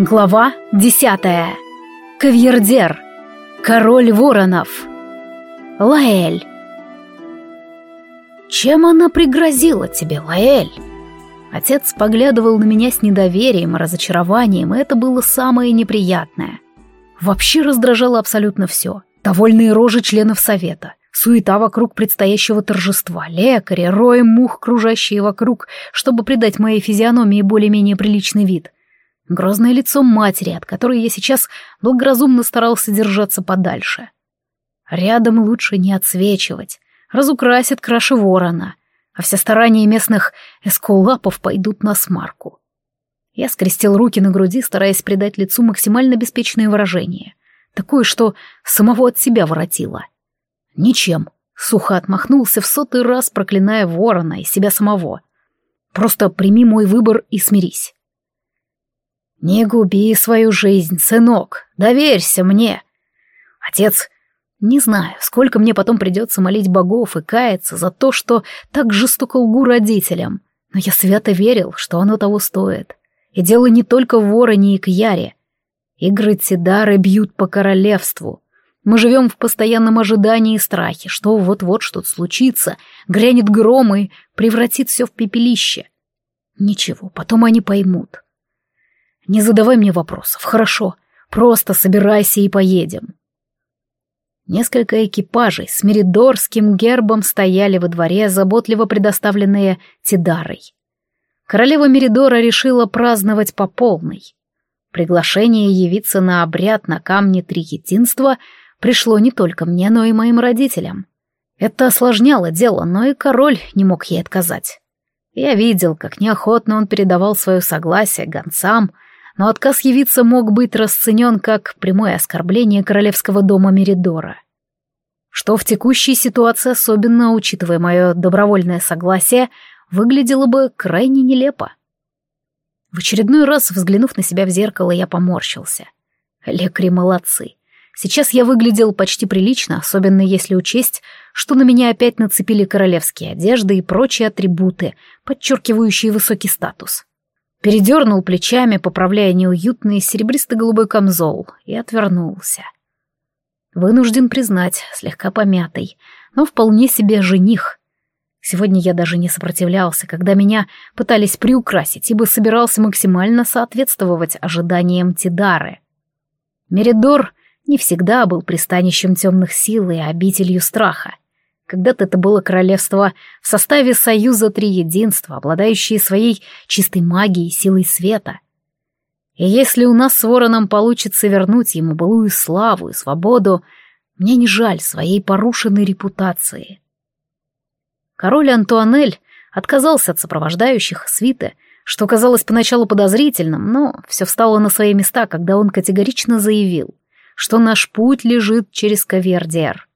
Глава десятая. Кавьердер. Король воронов. Лаэль. Чем она пригрозила тебе, Лаэль? Отец поглядывал на меня с недоверием и разочарованием, и это было самое неприятное. Вообще раздражало абсолютно все. Довольные рожи членов совета, суета вокруг предстоящего торжества, лекари, роем мух, кружащие вокруг, чтобы придать моей физиономии более-менее приличный вид — грозное лицо матери, от которой я сейчас благоразумно старался держаться подальше. Рядом лучше не отсвечивать, разукрасит краши ворона, а все старания местных эскулапов пойдут на смарку. Я скрестил руки на груди, стараясь придать лицу максимально беспечное выражение, такое, что самого от себя воротило. Ничем, сухо отмахнулся в сотый раз, проклиная ворона и себя самого. Просто прими мой выбор и смирись. «Не губи свою жизнь, сынок, доверься мне!» Отец, не знаю, сколько мне потом придется молить богов и каяться за то, что так жестоко лгу родителям, но я свято верил, что оно того стоит. И дело не только в вороне и кьяре. Игры Тидары бьют по королевству. Мы живем в постоянном ожидании и страхе, что вот-вот что-то случится, грянет гром и превратит все в пепелище. Ничего, потом они поймут. Не задавай мне вопросов, хорошо? Просто собирайся и поедем. Несколько экипажей с меридорским гербом стояли во дворе, заботливо предоставленные Тидарой. Королева Меридора решила праздновать по полной. Приглашение явиться на обряд на камне Триединства пришло не только мне, но и моим родителям. Это осложняло дело, но и король не мог ей отказать. Я видел, как неохотно он передавал свое согласие гонцам, но отказ явиться мог быть расценен как прямое оскорбление королевского дома Меридора. Что в текущей ситуации, особенно учитывая мое добровольное согласие, выглядело бы крайне нелепо. В очередной раз, взглянув на себя в зеркало, я поморщился. Лекари молодцы. Сейчас я выглядел почти прилично, особенно если учесть, что на меня опять нацепили королевские одежды и прочие атрибуты, подчеркивающие высокий статус. Передернул плечами, поправляя неуютный серебристо-голубой камзол, и отвернулся. Вынужден признать, слегка помятый, но вполне себе жених. Сегодня я даже не сопротивлялся, когда меня пытались приукрасить, ибо собирался максимально соответствовать ожиданиям Тидары. Меридор не всегда был пристанищем темных сил и обителью страха. Когда-то это было королевство в составе союза три единства, обладающие своей чистой магией, силой света. И если у нас с Вороном получится вернуть ему былую славу и свободу, мне не жаль своей порушенной репутации. Король Антуанель отказался от сопровождающих свиты, что казалось поначалу подозрительным, но все встало на свои места, когда он категорично заявил, что наш путь лежит через Кавердиар.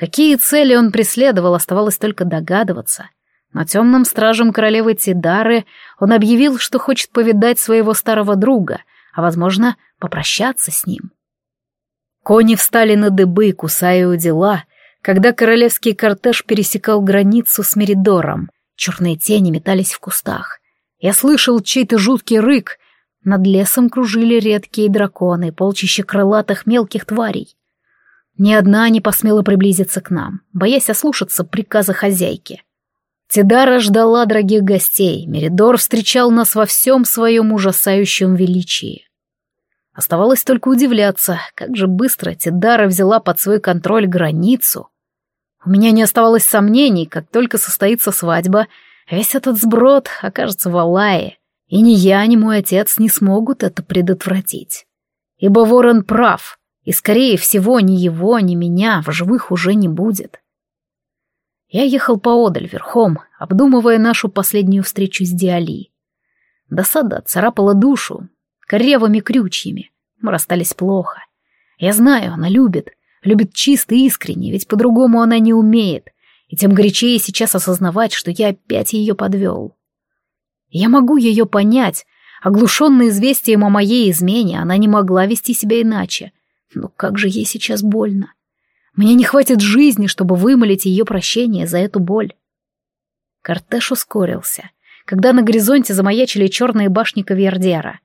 Какие цели он преследовал, оставалось только догадываться. Но темным стражем королевы Тидары он объявил, что хочет повидать своего старого друга, а, возможно, попрощаться с ним. Кони встали на дыбы, кусая у дела, когда королевский кортеж пересекал границу с Меридором. Черные тени метались в кустах. Я слышал чей-то жуткий рык. Над лесом кружили редкие драконы, полчища крылатых мелких тварей. Ни одна не посмела приблизиться к нам, боясь ослушаться приказа хозяйки. Тидара ждала дорогих гостей, Меридор встречал нас во всем своем ужасающем величии. Оставалось только удивляться, как же быстро Тидара взяла под свой контроль границу. У меня не оставалось сомнений, как только состоится свадьба, весь этот сброд окажется в Алае, и ни я, ни мой отец не смогут это предотвратить. Ибо Ворон прав — и, скорее всего, ни его, ни меня в живых уже не будет. Я ехал поодаль верхом, обдумывая нашу последнюю встречу с Диали. Досада царапала душу корявыми крючьями. Мы расстались плохо. Я знаю, она любит, любит чисто и искренне, ведь по-другому она не умеет, и тем горячее сейчас осознавать, что я опять ее подвел. Я могу ее понять, оглушенная известием о моей измене, она не могла вести себя иначе — но как же ей сейчас больно. Мне не хватит жизни, чтобы вымолить ее прощение за эту боль. Кортеж ускорился, когда на горизонте замаячили черные башни Кавьердера.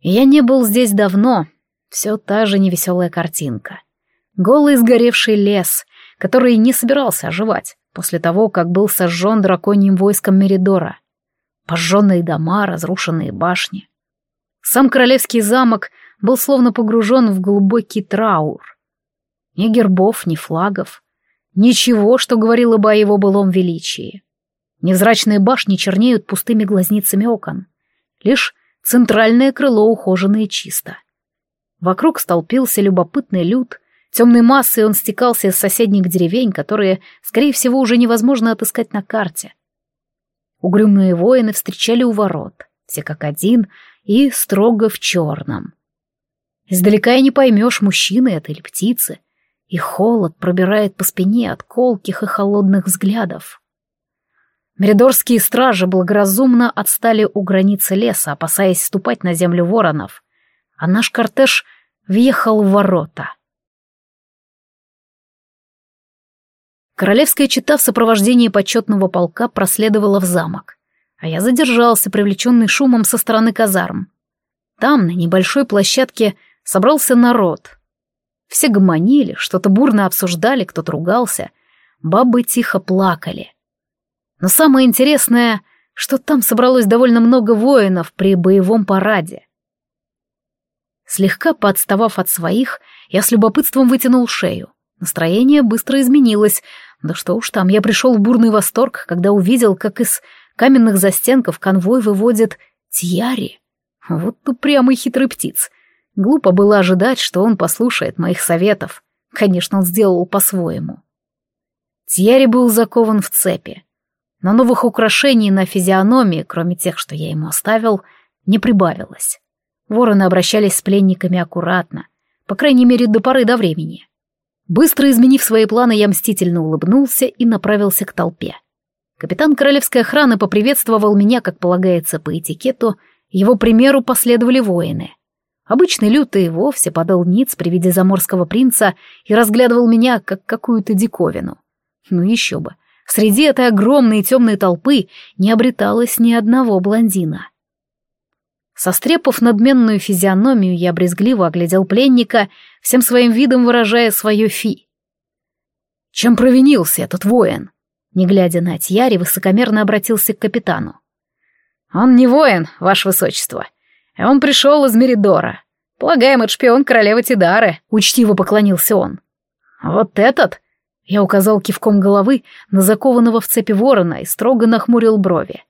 Я не был здесь давно. Все та же невеселая картинка. Голый сгоревший лес, который не собирался оживать после того, как был сожжен драконьим войском Меридора. Пожженные дома, разрушенные башни. Сам королевский замок был словно погружен в глубокий траур. Ни гербов, ни флагов. Ничего, что говорило бы о его былом величии. Невзрачные башни чернеют пустыми глазницами окон. Лишь центральное крыло ухожено и чисто. Вокруг столпился любопытный люд, темной массой он стекался из соседних деревень, которые, скорее всего, уже невозможно отыскать на карте. Угрюмые воины встречали у ворот, все как один и строго в черном. Издалека и не поймешь, мужчины это или птицы, и холод пробирает по спине от колких и холодных взглядов. Меридорские стражи благоразумно отстали у границы леса, опасаясь ступать на землю воронов, а наш кортеж въехал в ворота. Королевская чита в сопровождении почетного полка проследовала в замок, а я задержался, привлеченный шумом со стороны казарм. Там, на небольшой площадке, собрался народ. Все гомонили, что-то бурно обсуждали, кто-то ругался, бабы тихо плакали. Но самое интересное, что там собралось довольно много воинов при боевом параде. Слегка подставав от своих, я с любопытством вытянул шею. Настроение быстро изменилось. Да что уж там, я пришел в бурный восторг, когда увидел, как из каменных застенков конвой выводит Тьяри. Вот упрямый хитрый птиц. Глупо было ожидать, что он послушает моих советов. Конечно, он сделал по-своему. Тьяри был закован в цепи. Но новых украшений на физиономии, кроме тех, что я ему оставил, не прибавилось. Вороны обращались с пленниками аккуратно, по крайней мере, до поры до времени. Быстро изменив свои планы, я мстительно улыбнулся и направился к толпе. Капитан королевской охраны поприветствовал меня, как полагается по этикету, его примеру последовали воины. Обычный лютый вовсе подал ниц при виде заморского принца и разглядывал меня, как какую-то диковину. Ну еще бы, Среди этой огромной темной толпы не обреталось ни одного блондина. Сострепав надменную физиономию, я брезгливо оглядел пленника, всем своим видом выражая свое фи. Чем провинился этот воин? Не глядя на Тьяри, высокомерно обратился к капитану. «Он не воин, ваше высочество. Он пришел из Меридора. Полагаем, это шпион королевы Тидары», — учтиво поклонился он. «Вот этот?» Я указал кивком головы на закованного в цепи ворона и строго нахмурил брови.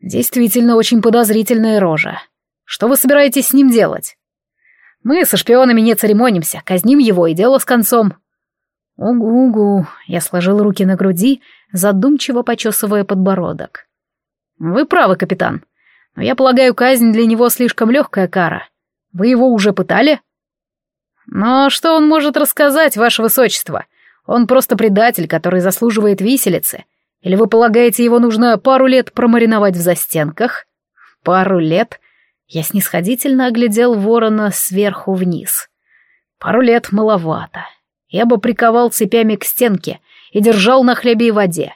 «Действительно очень подозрительная рожа. Что вы собираетесь с ним делать?» «Мы со шпионами не церемонимся, казним его и дело с концом». «Угу-угу», — я сложил руки на груди, задумчиво почесывая подбородок. «Вы правы, капитан, но я полагаю, казнь для него слишком легкая кара. Вы его уже пытали?» «Но что он может рассказать, ваше высочество?» Он просто предатель, который заслуживает виселицы. Или вы полагаете, его нужно пару лет промариновать в застенках? Пару лет? Я снисходительно оглядел ворона сверху вниз. Пару лет маловато. Я бы приковал цепями к стенке и держал на хлебе и воде.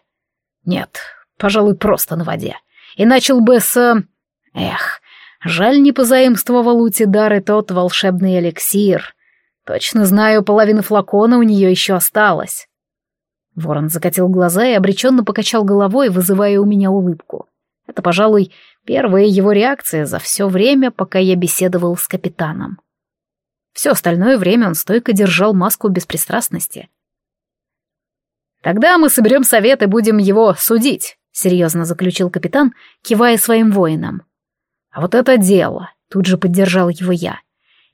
Нет, пожалуй, просто на воде. И начал бы с... Эх, жаль, не позаимствовал у Тидары тот волшебный эликсир — Точно знаю, половина флакона у нее еще осталась. Ворон закатил глаза и обреченно покачал головой, вызывая у меня улыбку. Это, пожалуй, первая его реакция за все время, пока я беседовал с капитаном. Все остальное время он стойко держал маску беспристрастности. «Тогда мы соберем совет и будем его судить», — серьезно заключил капитан, кивая своим воинам. «А вот это дело», — тут же поддержал его я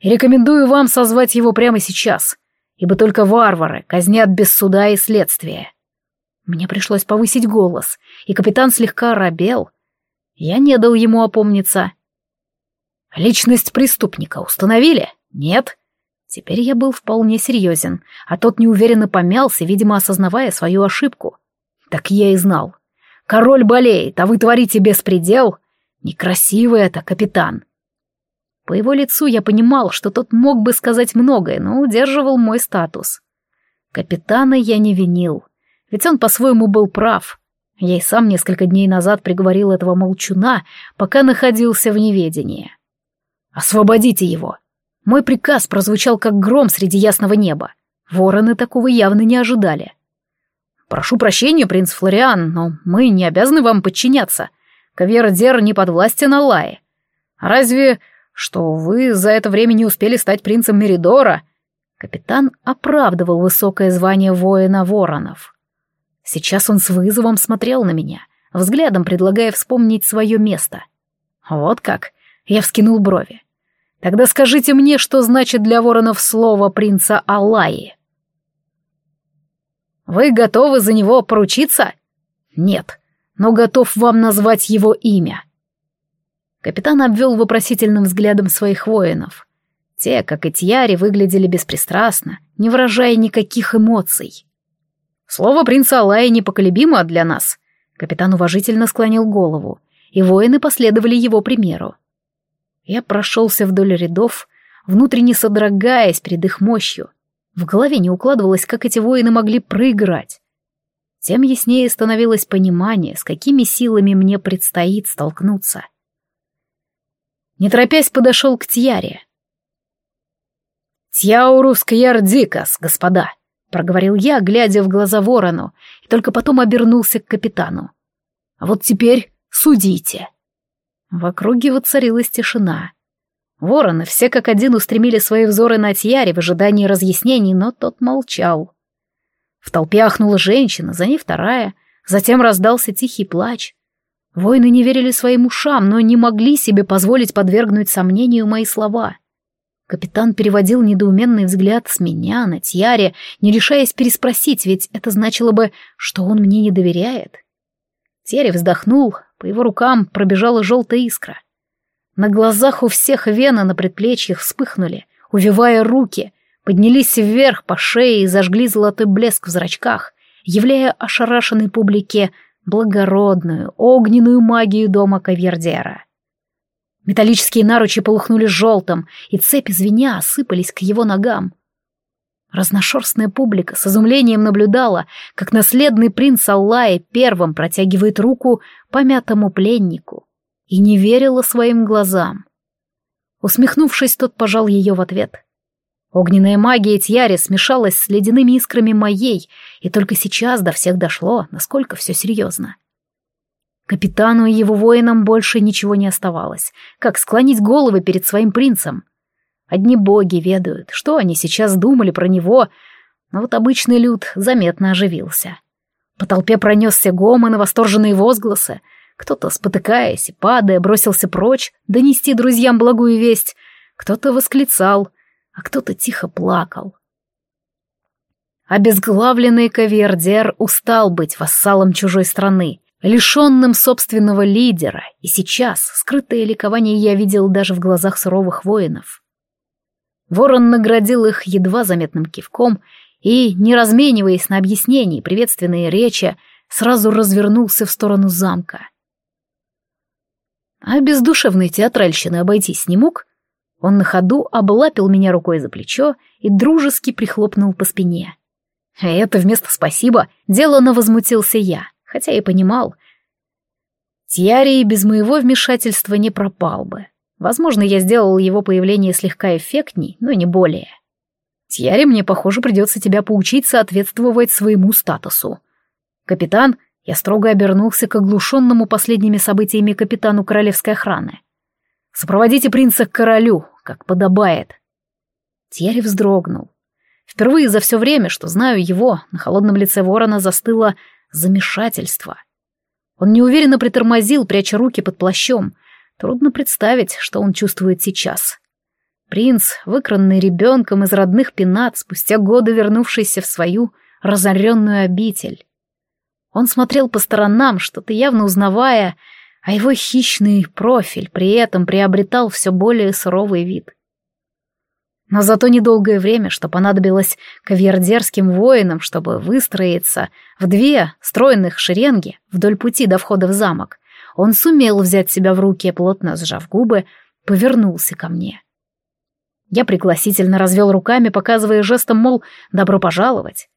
и рекомендую вам созвать его прямо сейчас, ибо только варвары казнят без суда и следствия». Мне пришлось повысить голос, и капитан слегка робел. Я не дал ему опомниться. «Личность преступника установили? Нет?» Теперь я был вполне серьезен, а тот неуверенно помялся, видимо, осознавая свою ошибку. Так я и знал. Король болеет, а вы творите беспредел. Некрасиво это, капитан. По его лицу я понимал, что тот мог бы сказать многое, но удерживал мой статус. Капитана я не винил, ведь он по-своему был прав. Я и сам несколько дней назад приговорил этого молчуна, пока находился в неведении. «Освободите его!» Мой приказ прозвучал как гром среди ясного неба. Вороны такого явно не ожидали. «Прошу прощения, принц Флориан, но мы не обязаны вам подчиняться. Кавердер не подвластен Аллае. Разве что вы за это время не успели стать принцем Меридора?» Капитан оправдывал высокое звание воина воронов. Сейчас он с вызовом смотрел на меня, взглядом предлагая вспомнить свое место. «Вот как?» — я вскинул брови. «Тогда скажите мне, что значит для воронов слово принца Аллаи?» «Вы готовы за него поручиться?» «Нет, но готов вам назвать его имя». Капитан обвел вопросительным взглядом своих воинов. Те, как и Тьяри, выглядели беспристрастно, не выражая никаких эмоций. «Слово принца Алая непоколебимо для нас», — капитан уважительно склонил голову, и воины последовали его примеру. Я прошелся вдоль рядов, внутренне содрогаясь перед их мощью. В голове не укладывалось, как эти воины могли проиграть. Тем яснее становилось понимание, с какими силами мне предстоит столкнуться. Не торопясь, подошел к Тьяре. «Тьяурус Кьярдикас, господа!» — проговорил я, глядя в глаза ворону, и только потом обернулся к капитану. «А вот теперь судите». В округе воцарилась тишина. Вороны все как один устремили свои взоры на Тьяре в ожидании разъяснений, но тот молчал. В толпе ахнула женщина, за ней вторая, затем раздался тихий плач. Воины не верили своим ушам, но не могли себе позволить подвергнуть сомнению мои слова. Капитан переводил недоуменный взгляд с меня на Тьяре, не решаясь переспросить, ведь это значило бы, что он мне не доверяет. Тьяре вздохнул, по его рукам пробежала желтая искра. На глазах у всех вены на предплечьях вспыхнули, увивая руки, поднялись вверх по шее и зажгли золотой блеск в зрачках, являя ошарашенной публике благородную, огненную магию дома Кавердера. Металлические наручи полыхнули желтым, и цепи звеня осыпались к его ногам. Разношерстная публика с изумлением наблюдала, как наследный принц Аллаи первым протягивает руку помятому пленнику, и не верила своим глазам. Усмехнувшись, тот пожал ее в ответ. Огненная магия Тьяри смешалась с ледяными искрами моей, и только сейчас до всех дошло, насколько все серьезно. — Капитану и его воинам больше ничего не оставалось, как склонить головы перед своим принцем. Одни боги ведают, что они сейчас думали про него, но вот обычный люд заметно оживился. По толпе пронесся гомон и восторженные возгласы. Кто-то, спотыкаясь и падая, бросился прочь, донести друзьям благую весть. Кто-то восклицал, а кто-то тихо плакал. Обезглавленный Кавердер устал быть вассалом чужой страны лишенным собственного лидера, и сейчас скрытое ликование я видел даже в глазах суровых воинов. Ворон наградил их едва заметным кивком и, не размениваясь на объяснения приветственные речи, сразу развернулся в сторону замка. А без душевной театральщины обойтись не мог. Он на ходу облапил меня рукой за плечо и дружески прихлопнул по спине. «Это вместо спасибо, делано возмутился я хотя и понимал. Тьяри без моего вмешательства не пропал бы. Возможно, я сделал его появление слегка эффектней, но не более. Тьяри, мне, похоже, придется тебя поучить соответствовать своему статусу. Капитан, я строго обернулся к оглушенному последними событиями капитану королевской охраны. Сопроводите принца к королю, как подобает. Тьяри вздрогнул. Впервые за все время, что знаю его, на холодном лице ворона застыло замешательство. Он неуверенно притормозил, пряча руки под плащом. Трудно представить, что он чувствует сейчас. Принц, выкранный ребенком из родных пенат, спустя годы вернувшийся в свою разоренную обитель. Он смотрел по сторонам, что-то явно узнавая, а его хищный профиль при этом приобретал все более суровый вид. Но за то недолгое время, что понадобилось кавьердерским воинам, чтобы выстроиться в две стройных шеренги вдоль пути до входа в замок, он сумел взять себя в руки, плотно сжав губы, повернулся ко мне. Я пригласительно развел руками, показывая жестом, мол, добро пожаловать.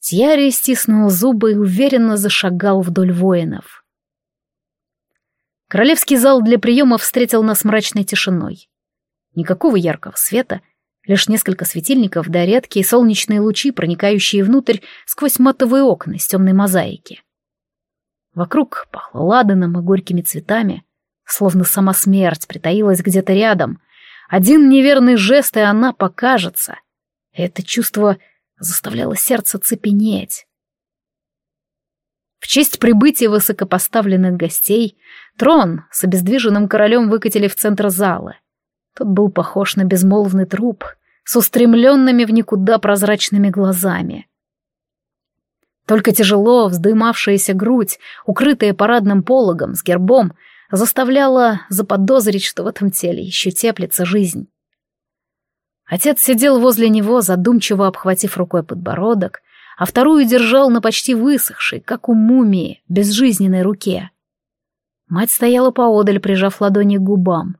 Тьяри стиснул зубы и уверенно зашагал вдоль воинов. Королевский зал для приема встретил нас мрачной тишиной. Никакого яркого света, лишь несколько светильников да редкие солнечные лучи, проникающие внутрь сквозь матовые окна из темной мозаики. Вокруг пахло ладаном и горькими цветами, словно сама смерть притаилась где-то рядом. Один неверный жест, и она покажется. Это чувство заставляло сердце цепенеть. В честь прибытия высокопоставленных гостей трон с обездвиженным королем выкатили в центр зала. Тот был похож на безмолвный труп с устремленными в никуда прозрачными глазами. Только тяжело вздымавшаяся грудь, укрытая парадным пологом с гербом, заставляла заподозрить, что в этом теле еще теплится жизнь. Отец сидел возле него, задумчиво обхватив рукой подбородок, а вторую держал на почти высохшей, как у мумии, безжизненной руке. Мать стояла поодаль, прижав ладони к губам.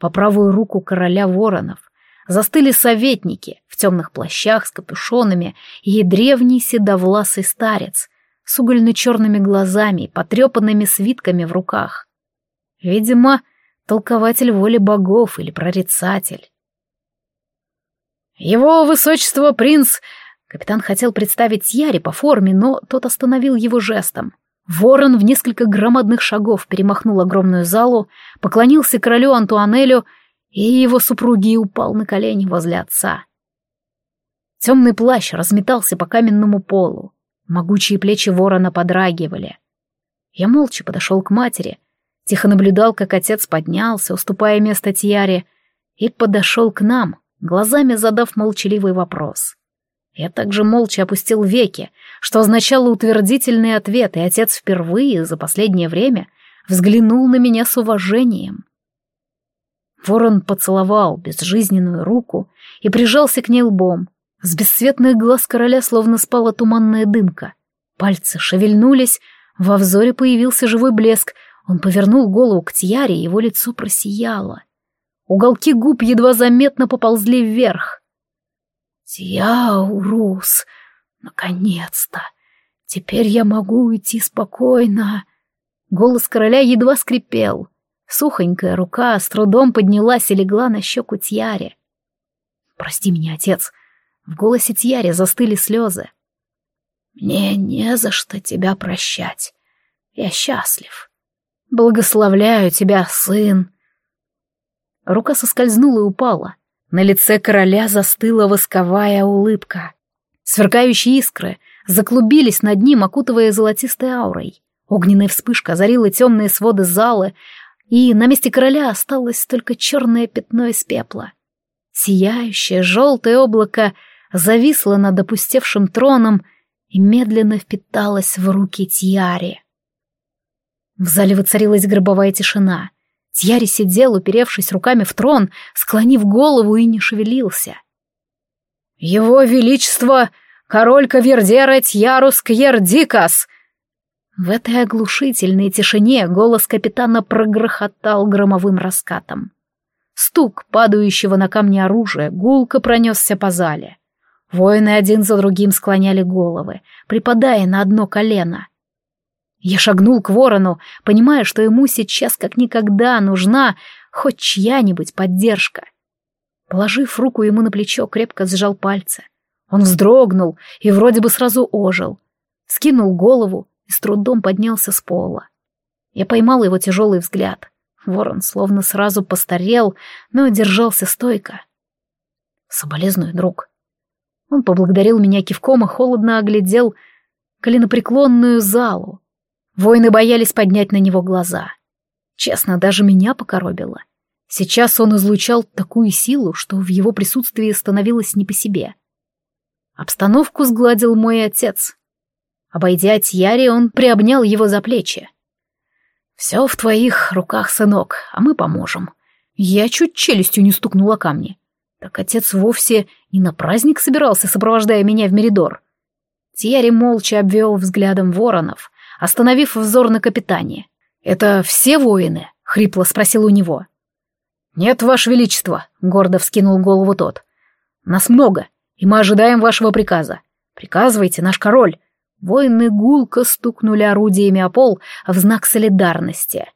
По правую руку короля воронов застыли советники в темных плащах с капюшонами и древний седовласый старец с угольно-черными глазами и потрепанными свитками в руках. Видимо, толкователь воли богов или прорицатель. «Его высочество принц Капитан хотел представить Яре по форме, но тот остановил его жестом. Ворон в несколько громадных шагов перемахнул огромную залу, поклонился королю Антуанелю и его супруге и упал на колени возле отца. Темный плащ разметался по каменному полу. Могучие плечи ворона подрагивали. Я молча подошел к матери, тихо наблюдал, как отец поднялся, уступая место Тьяре, и подошел к нам, глазами задав молчаливый вопрос. Я также молча опустил веки, что означало утвердительный ответ, и отец впервые за последнее время взглянул на меня с уважением. Ворон поцеловал безжизненную руку и прижался к ней лбом. С бесцветных глаз короля словно спала туманная дымка. Пальцы шевельнулись, во взоре появился живой блеск. Он повернул голову к Тьяре, его лицо просияло. Уголки губ едва заметно поползли вверх. «Тьяурус! Наконец-то! Теперь я могу уйти спокойно!» Голос короля едва скрипел. Сухонькая рука с трудом поднялась и легла на щеку Тьяре. «Прости меня, отец!» В голосе Тьяре застыли слезы. «Мне не за что тебя прощать. Я счастлив. Благословляю тебя, сын!» Рука соскользнула и упала. На лице короля застыла восковая улыбка. Сверкающие искры заклубились над ним, окутывая золотистой аурой. Огненная вспышка озарила темные своды зала, и на месте короля осталось только черное пятно из пепла. Сияющее желтое облако зависло над опустевшим троном и медленно впиталось в руки Тьяри. В зале воцарилась гробовая тишина — Тьяри сидел, уперевшись руками в трон, склонив голову и не шевелился. «Его Величество, король Кавердера Тьярус Кьердикас!» В этой оглушительной тишине голос капитана прогрохотал громовым раскатом. Стук падающего на камни оружия гулко пронесся по зале. Воины один за другим склоняли головы, припадая на одно колено. Я шагнул к ворону, понимая, что ему сейчас как никогда нужна хоть чья-нибудь поддержка. Положив руку ему на плечо, крепко сжал пальцы. Он вздрогнул и вроде бы сразу ожил. Скинул голову и с трудом поднялся с пола. Я поймал его тяжелый взгляд. Ворон словно сразу постарел, но держался стойко. Соболезную, друг. Он поблагодарил меня кивком и холодно оглядел коленопреклонную залу. Воины боялись поднять на него глаза. Честно, даже меня покоробило. Сейчас он излучал такую силу, что в его присутствии становилось не по себе. Обстановку сгладил мой отец. Обойдя Тьяри, он приобнял его за плечи. «Все в твоих руках, сынок, а мы поможем». Я чуть челюстью не стукнула камни. Так отец вовсе не на праздник собирался, сопровождая меня в Меридор. Тьяри молча обвел взглядом воронов, остановив взор на капитане. «Это все воины?» — хрипло спросил у него. «Нет, Ваше Величество», — гордо вскинул голову тот. «Нас много, и мы ожидаем вашего приказа. Приказывайте, наш король». Воины гулко стукнули орудиями о пол в знак солидарности.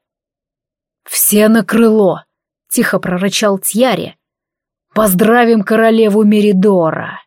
«Все на крыло!» — тихо прорычал Тьяри. Поздравим королеву Меридора!»